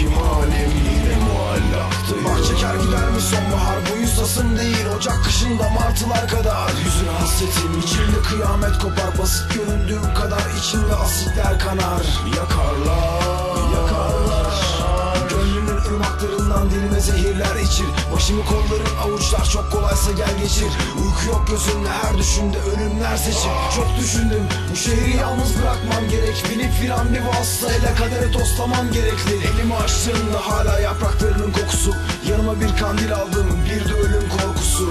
Kim alem yine muallaktı Bahçe kerkiler mi sonbahar? Boyu sasın değil Ocak kışında martılar kadar. Yüzüne hasretim içimde kıyamet kopar. Basit göründüğüm kadar içimde asitler kanar. Yakarlar. İçir Başımı kollarım avuçlar çok kolaysa gel geçir. Uyku yok gözümde her düşünde ölümler seçim Çok düşündüm bu şehri yalnız bırakmam gerek. Binip filan bir vasıtayla kadere toslamam gerekli. Elimi açtığımda hala yapraklarının kokusu. Yanıma bir kandil aldım bir de ölüm korkusu.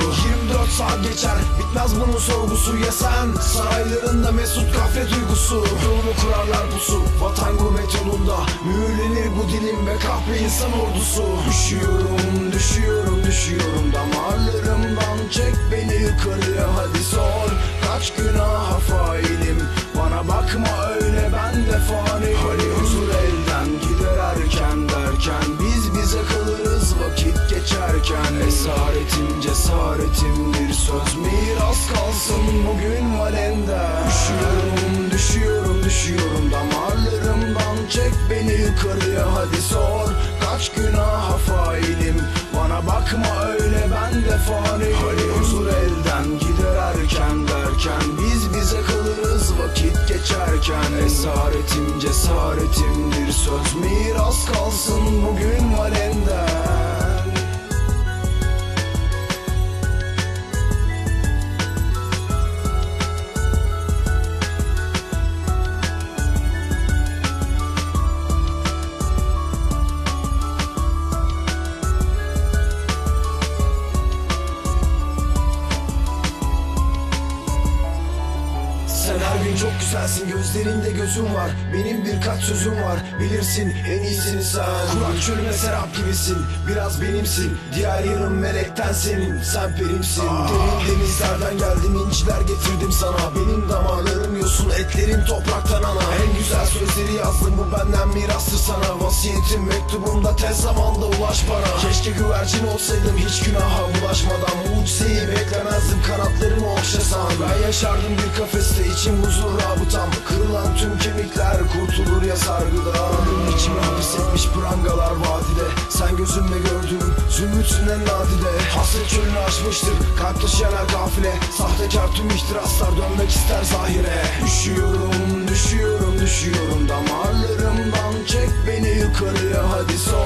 24 saat geçer bitmez bunun sorgusu. Ya sen saraylarında mesut gaflet uykusu Yolumu kurarlar pusu vatan Mühürlenir bu dilim ve kahpe insan ordusu. Düşüyorum düşüyorum düşüyorum. Damarlarımdan Çek beni yukarıya Çek beni yukarıya hadi sor. Kaç günaha failim? Bana bakma öyle ben de fani Hani huzur elden gider erken derken Biz bize kalırız vakit geçerken. Esaretim cesaretimdir söz miras kalsın bugün valenden Sen çok güzelsin gözlerinde gözüm var. Benim birkaç sözüm var. Bilirsin en iyisini sen. Kurak çölüme serap gibisin. Biraz benimsin. Diğer yarım melekten senin. Sen perimsin. Derin denizlerden geldim inciler getirdim sana. Benim damarlarım yosun etlerim topraktan ana. En güzel sözleri yazdım bu benden mirastır sana. Vasiyetim mektubumda tez zamanda ulaş bana Keşke güvercin olsaydım hiç günaha bulaşmadan. Mucizeyi beklemezdim kanatlarımı okşasan Ben yaşardım bir kafeste içim huzur rabıtam. Kırılan tüm kemikler kurtulur ya sargıda. Ölüm içimi hapsetmiş prangalar vadide. Sen gözümle gördüğüm zümrütsün en nadide. Hasret çölünü aşmıştır kalp taşıyan her gafile. Sahtekar tüm ihtiraslar dönmek ister zahire. Düşüyorum düşüyorum düşüyorum. Damarlarımdan Çek beni yukarıya hadi sor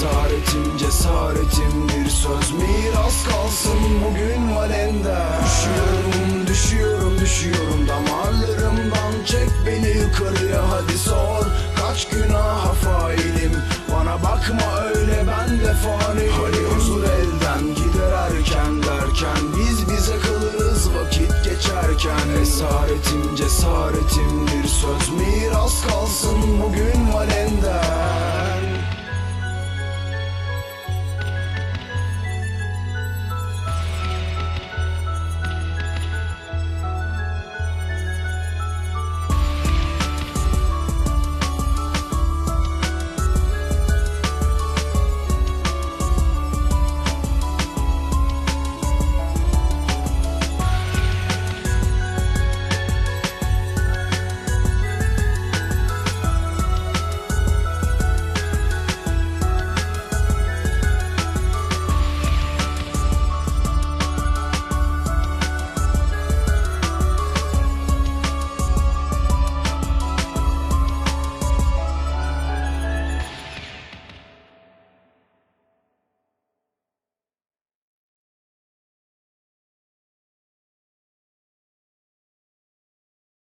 geçerken Esaretim cesaretimdir söz miras kalsın bugün valende. Düşüyorum düşüyorum düşüyorum. Damarlarımdan Çek beni yukarıya hadi sor. Kaç günaha failim? Bana bakma öyle ben de fani. Hani huzur elden gider erken derken. Biz bize kalırız vakit geçerken. Esaretim cesaretim